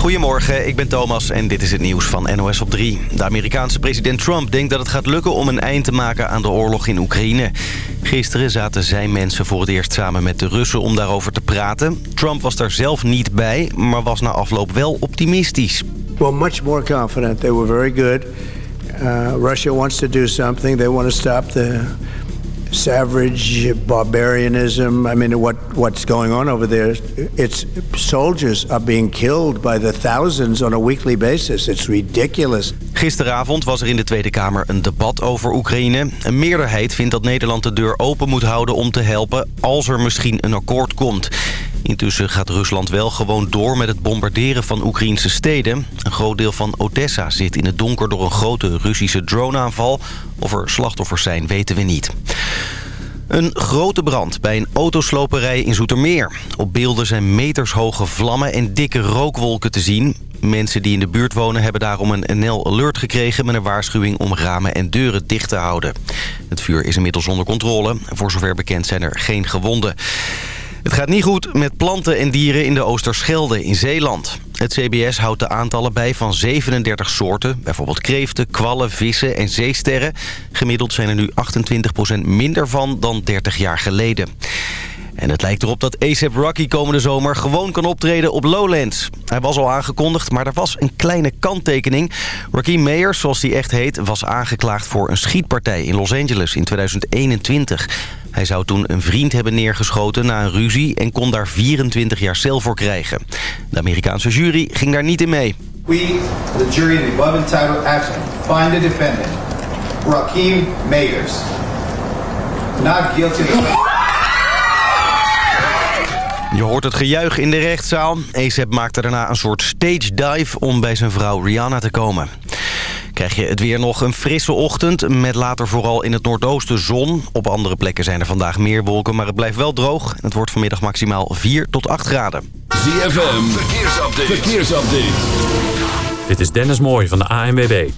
Goedemorgen, ik ben Thomas en dit is het nieuws van NOS op 3. De Amerikaanse president Trump denkt dat het gaat lukken om een eind te maken aan de oorlog in Oekraïne. Gisteren zaten zijn mensen voor het eerst samen met de Russen om daarover te praten. Trump was daar zelf niet bij, maar was na afloop wel optimistisch. Well, much more confident. They were very good. Uh, Russia wants to do something. They want to stop the savage barbarianism. I mean, what what's going on over there? It's soldiers are being killed by the thousands on a weekly basis. It's ridiculous. Gisteravond was er in de Tweede Kamer een debat over Oekraïne. Een meerderheid vindt dat Nederland de deur open moet houden om te helpen als er misschien een akkoord komt. Intussen gaat Rusland wel gewoon door met het bombarderen van Oekraïnse steden. Een groot deel van Odessa zit in het donker door een grote Russische droneaanval. Of er slachtoffers zijn, weten we niet. Een grote brand bij een autosloperij in Zoetermeer. Op beelden zijn metershoge vlammen en dikke rookwolken te zien. Mensen die in de buurt wonen hebben daarom een NL Alert gekregen... met een waarschuwing om ramen en deuren dicht te houden. Het vuur is inmiddels onder controle. Voor zover bekend zijn er geen gewonden. Het gaat niet goed met planten en dieren in de Oosterschelde in Zeeland. Het CBS houdt de aantallen bij van 37 soorten. Bijvoorbeeld kreeften, kwallen, vissen en zeesterren. Gemiddeld zijn er nu 28% minder van dan 30 jaar geleden. En het lijkt erop dat ASAP Rocky komende zomer gewoon kan optreden op Lowlands. Hij was al aangekondigd, maar er was een kleine kanttekening. Rocky Meyers, zoals hij echt heet, was aangeklaagd voor een schietpartij in Los Angeles in 2021. Hij zou toen een vriend hebben neergeschoten na een ruzie en kon daar 24 jaar cel voor krijgen. De Amerikaanse jury ging daar niet in mee. We, the jury in the above entitled action, find the defendant, Raheem Mayers, not guilty. Je hoort het gejuich in de rechtszaal. ASAP maakte daarna een soort stage dive om bij zijn vrouw Rihanna te komen. Krijg je het weer nog een frisse ochtend met later vooral in het noordoosten zon. Op andere plekken zijn er vandaag meer wolken, maar het blijft wel droog. Het wordt vanmiddag maximaal 4 tot 8 graden. ZFM, verkeersupdate. verkeersupdate. Dit is Dennis Mooij van de ANWB.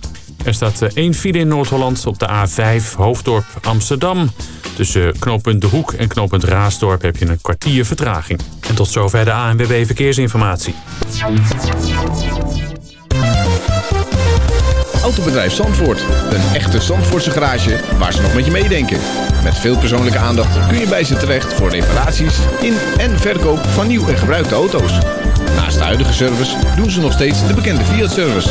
Er staat één file in Noord-Holland op de A5 Hoofddorp Amsterdam. Tussen knooppunt De Hoek en knooppunt Raasdorp heb je een kwartier vertraging. En tot zover de ANWB Verkeersinformatie. Autobedrijf Zandvoort. Een echte Zandvoortse garage waar ze nog met je meedenken. Met veel persoonlijke aandacht kun je bij ze terecht voor reparaties in en verkoop van nieuw en gebruikte auto's. Naast de huidige service doen ze nog steeds de bekende Fiat-service.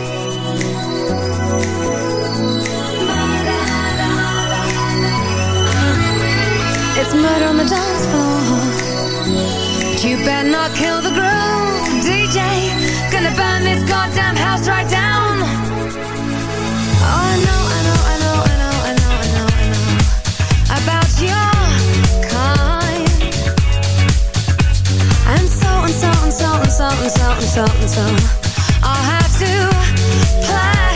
Murder on the dance floor. You better not kill the groove, DJ. Gonna burn this goddamn house right down. Oh, I know, I know, I know, I know, I know, I know, I know about your kind. And so and so and so and so and so and so and so. I'll have to play.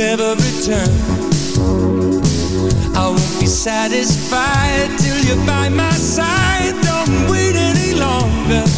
ever return. I won't be satisfied till you're by my side. Don't wait any longer.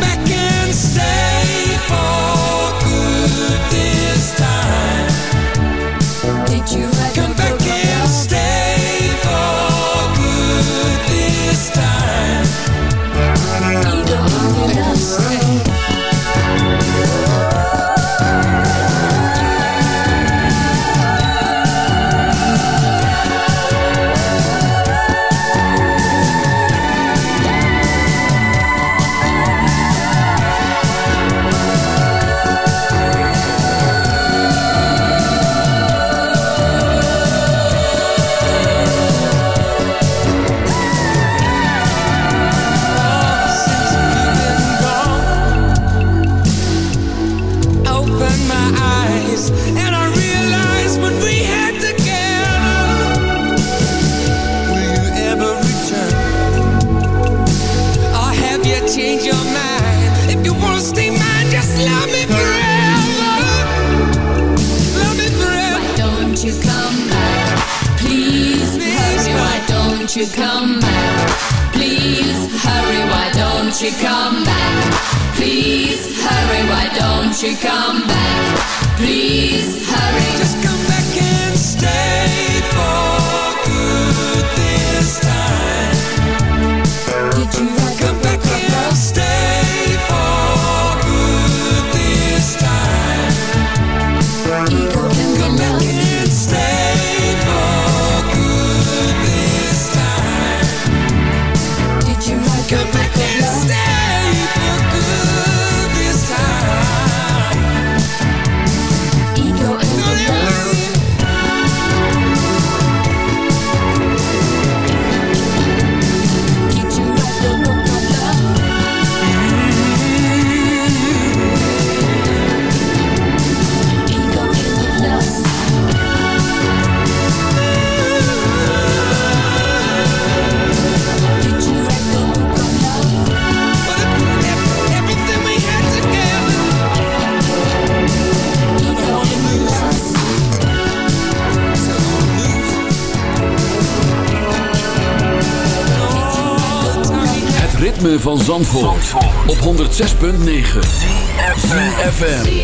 amor. 106.9 FM.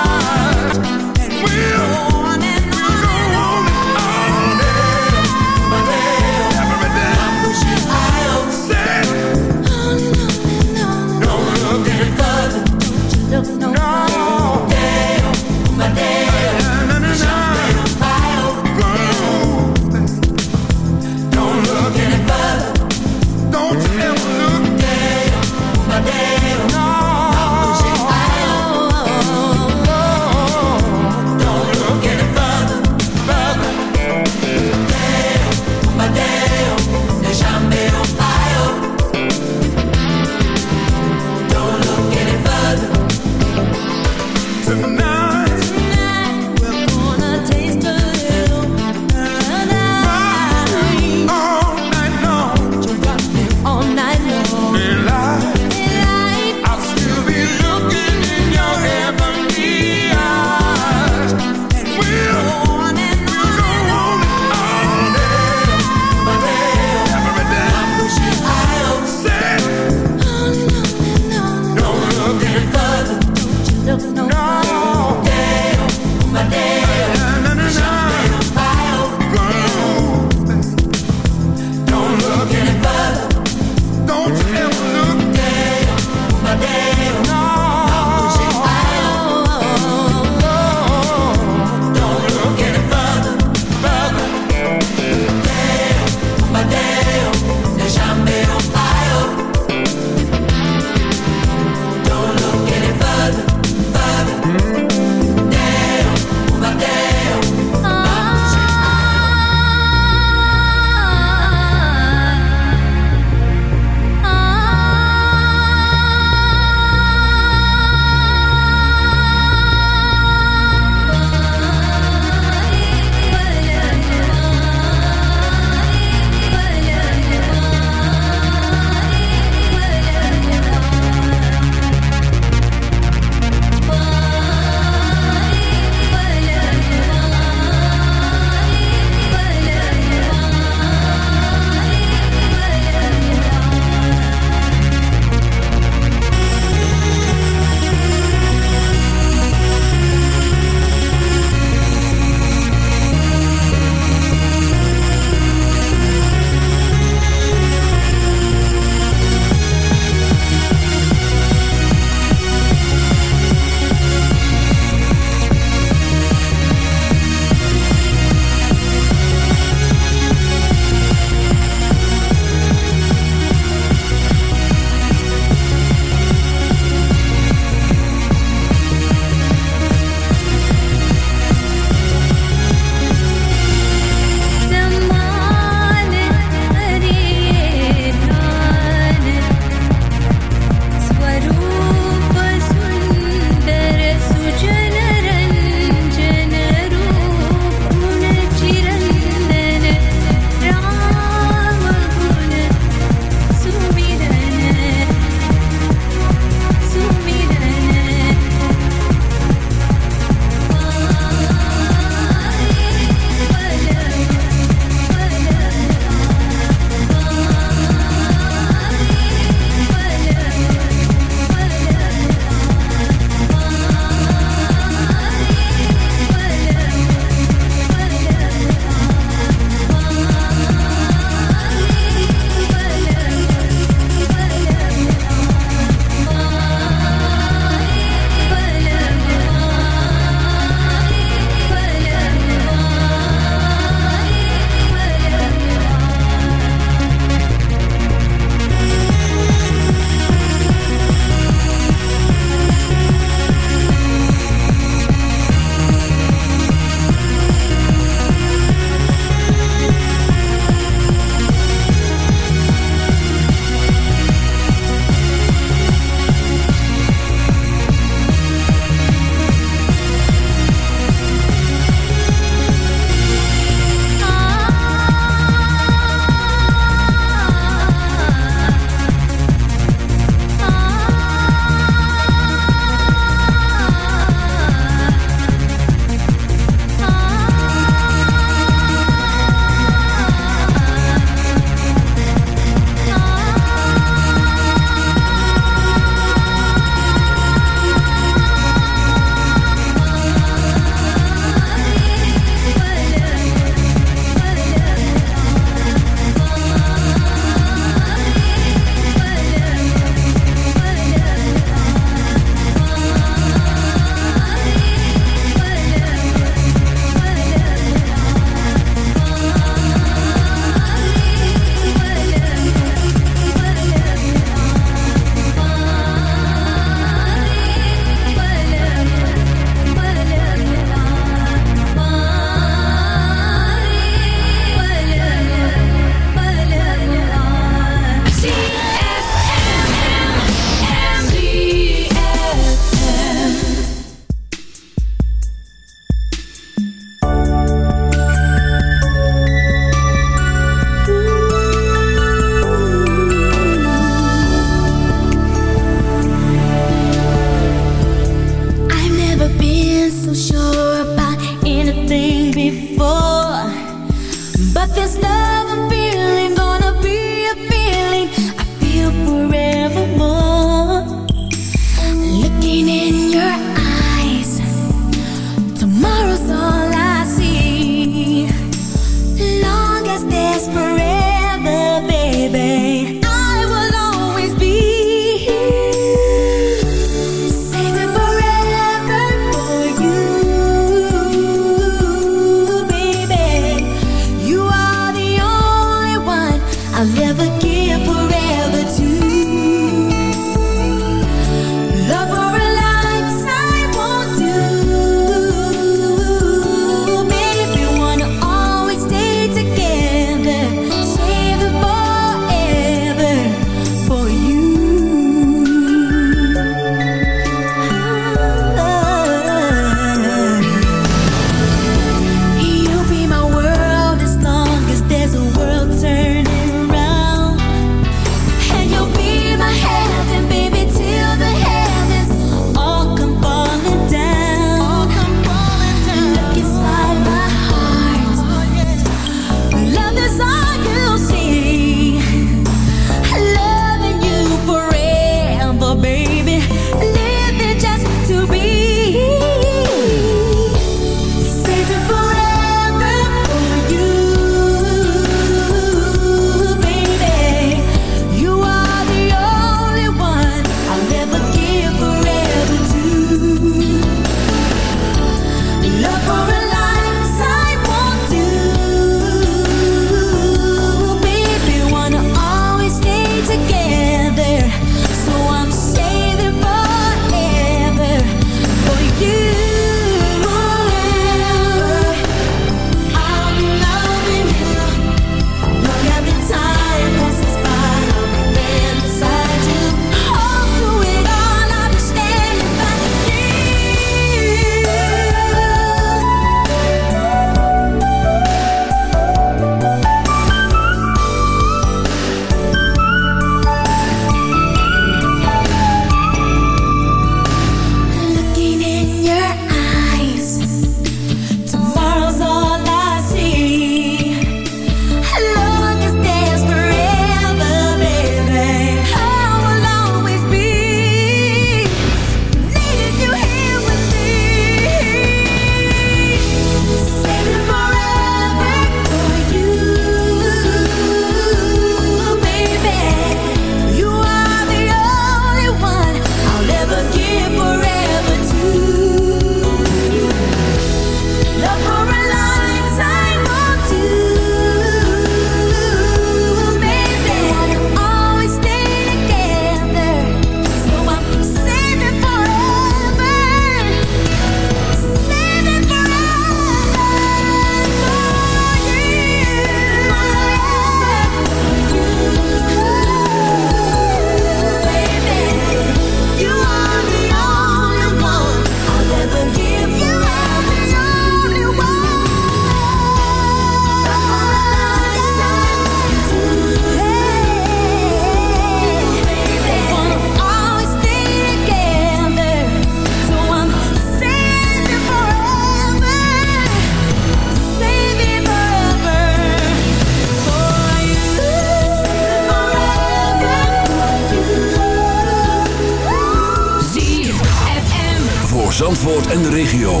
Regio.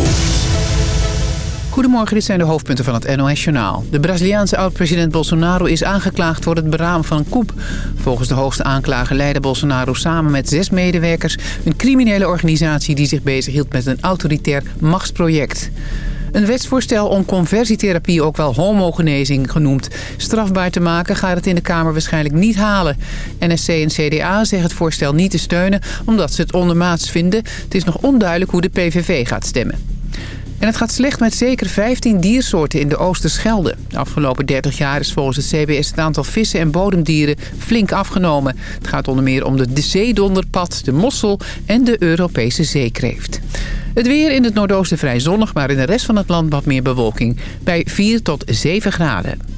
Goedemorgen, dit zijn de hoofdpunten van het NOS-journaal. De Braziliaanse oud-president Bolsonaro is aangeklaagd voor het beramen van een coup. Volgens de hoogste aanklager leidde Bolsonaro samen met zes medewerkers... een criminele organisatie die zich bezighield met een autoritair machtsproject. Een wetsvoorstel om conversietherapie, ook wel homogenezing genoemd, strafbaar te maken gaat het in de Kamer waarschijnlijk niet halen. NSC en CDA zeggen het voorstel niet te steunen omdat ze het ondermaats vinden. Het is nog onduidelijk hoe de PVV gaat stemmen. En het gaat slecht met zeker 15 diersoorten in de Oosterschelde. De afgelopen 30 jaar is volgens het CBS het aantal vissen en bodemdieren flink afgenomen. Het gaat onder meer om de zeedonderpad, de mossel en de Europese zeekreeft. Het weer in het noordoosten vrij zonnig, maar in de rest van het land wat meer bewolking. Bij 4 tot 7 graden.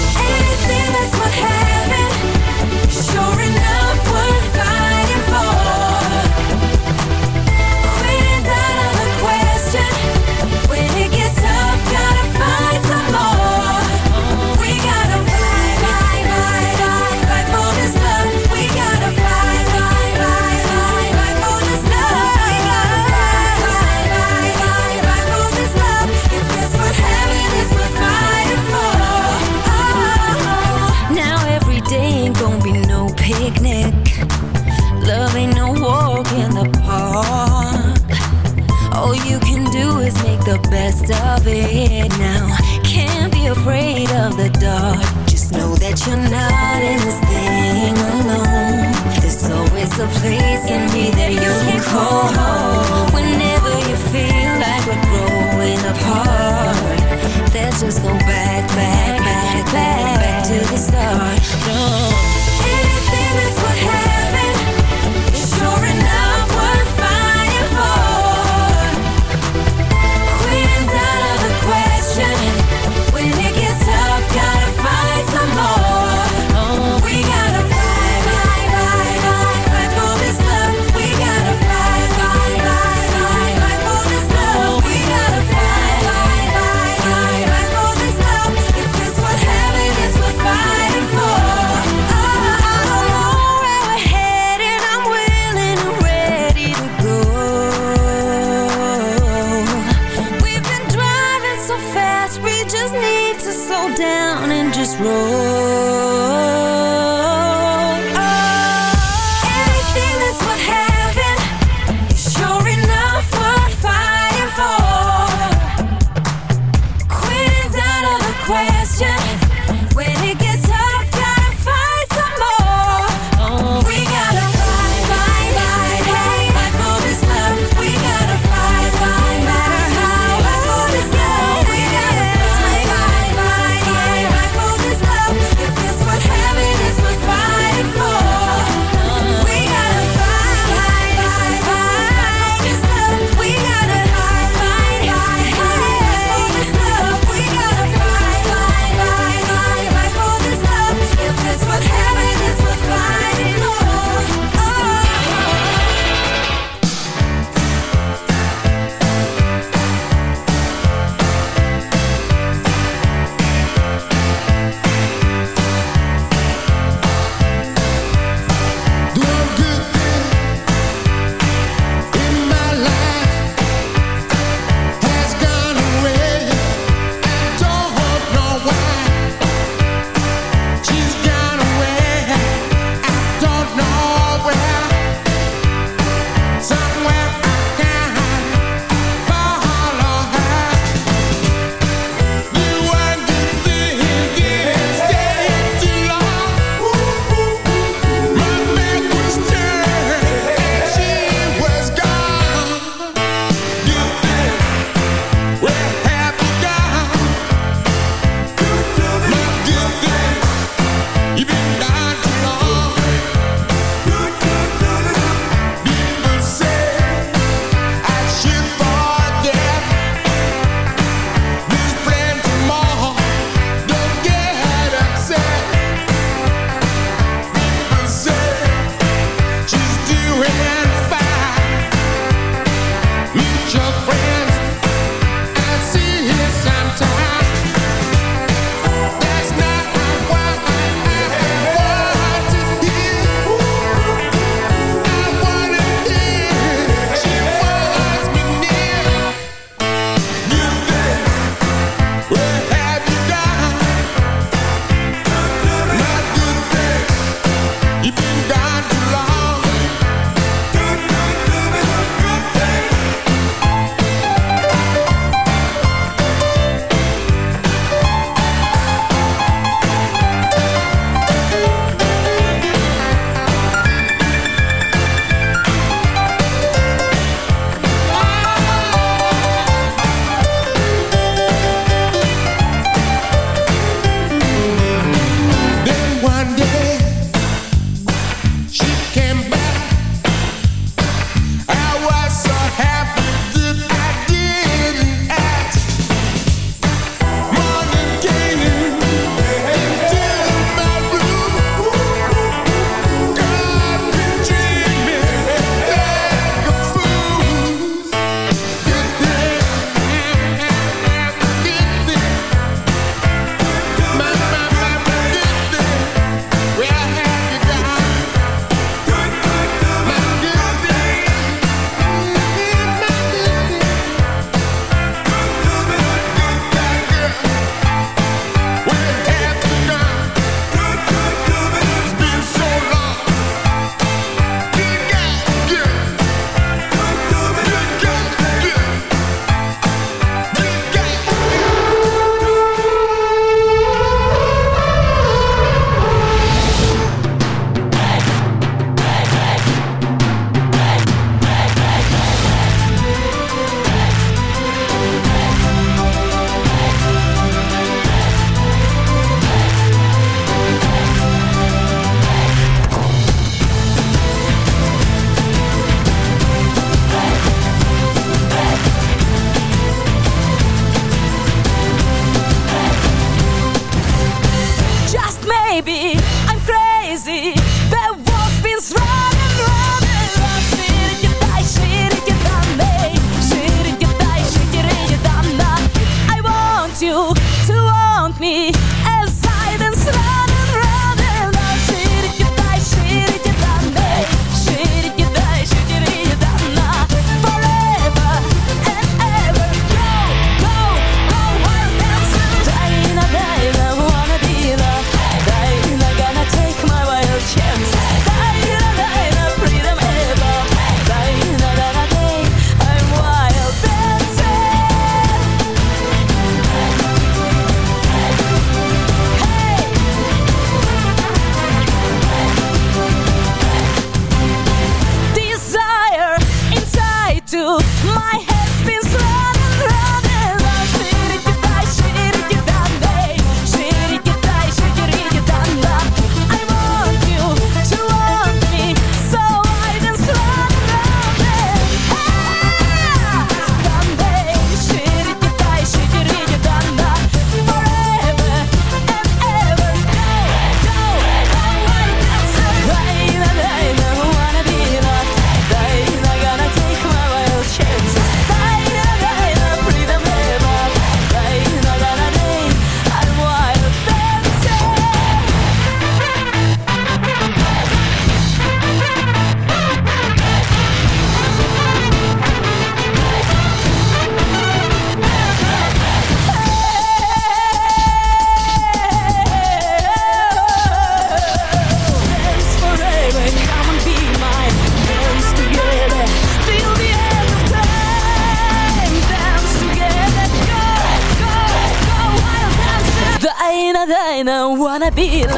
feel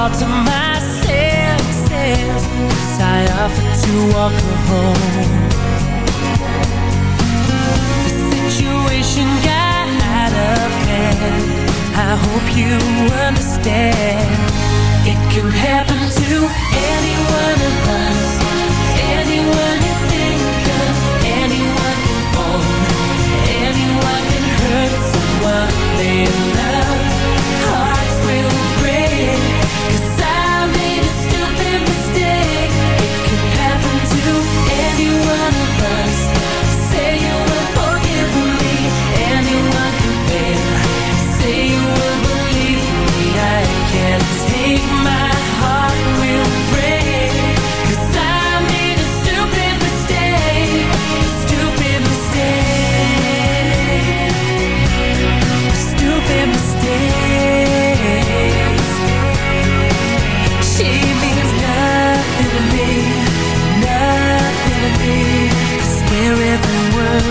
call to my senses As I offer to walk her home. The situation got out of hand I hope you understand. It can happen to any one of us. Anyone you think of Anyone you want. Anyone can hurt someone they love.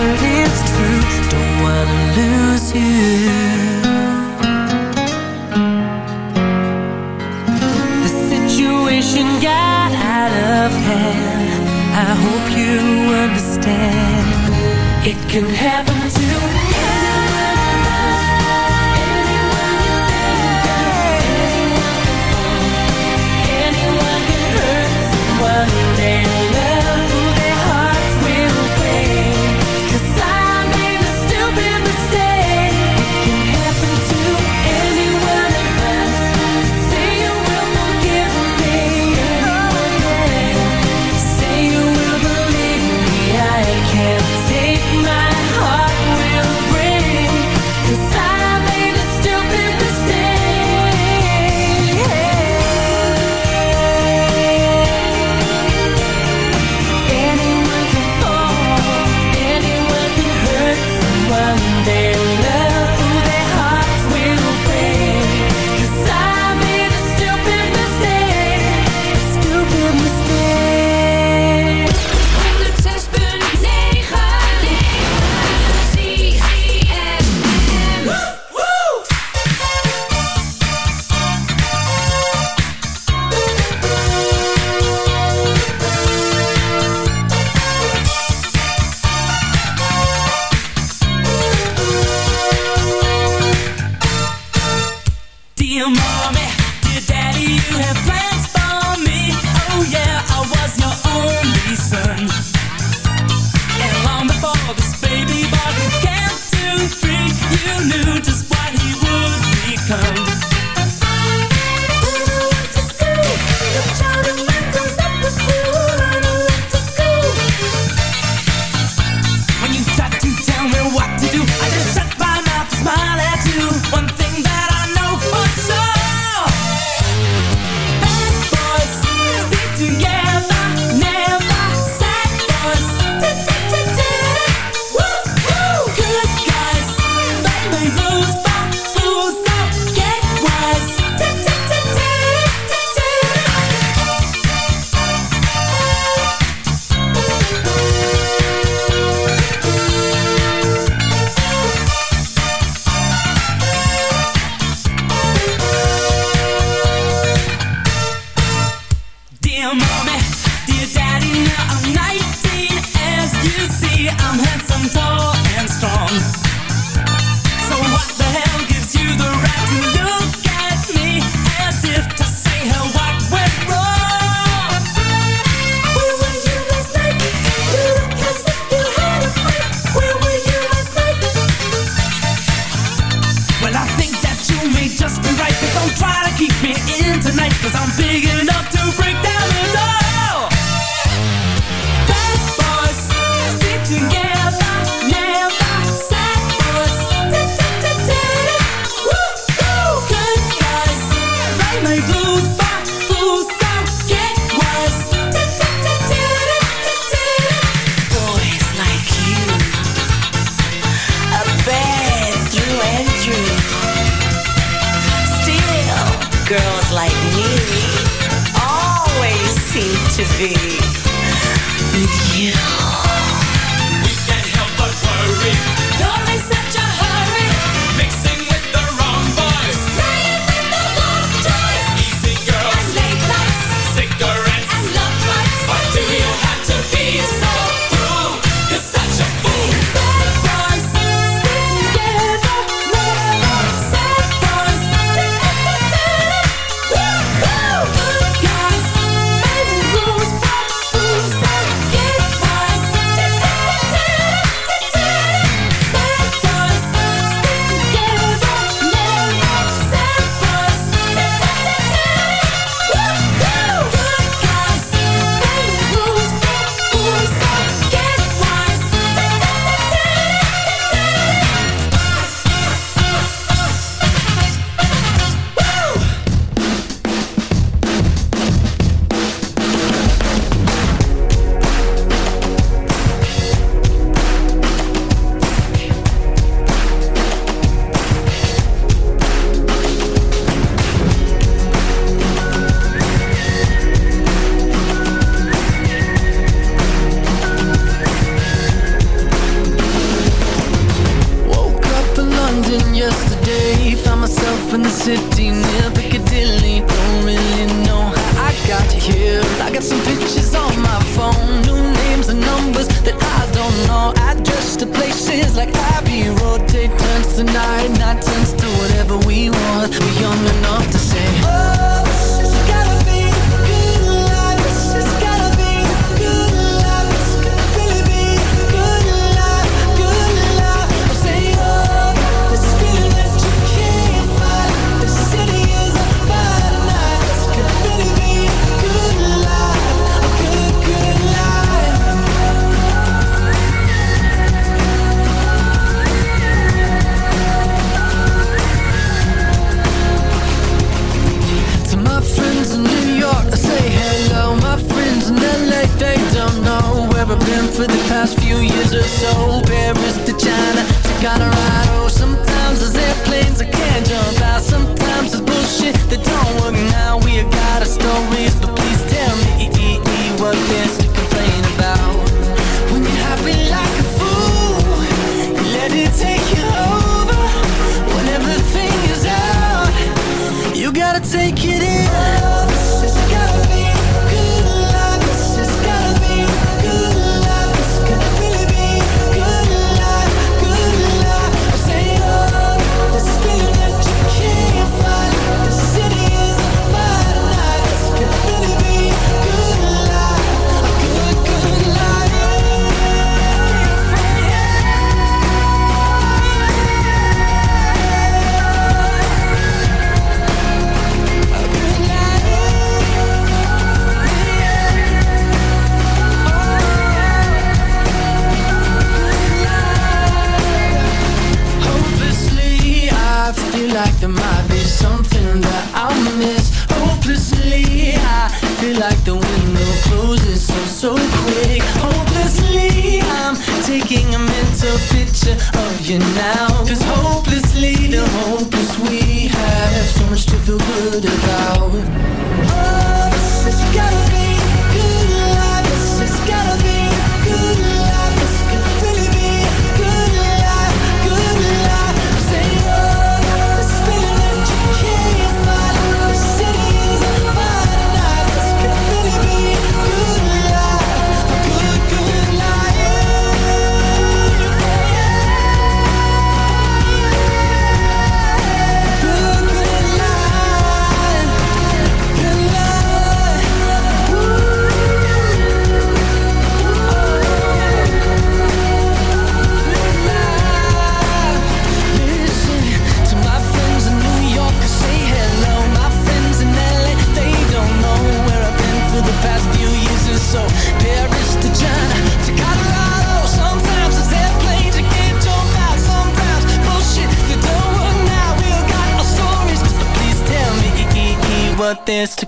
word is true Don't wanna lose you. The situation got out of hand. I hope you understand. It can happen.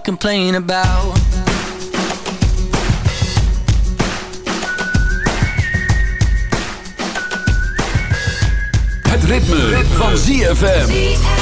Complain about. Het ritme, ritme. van ZFM.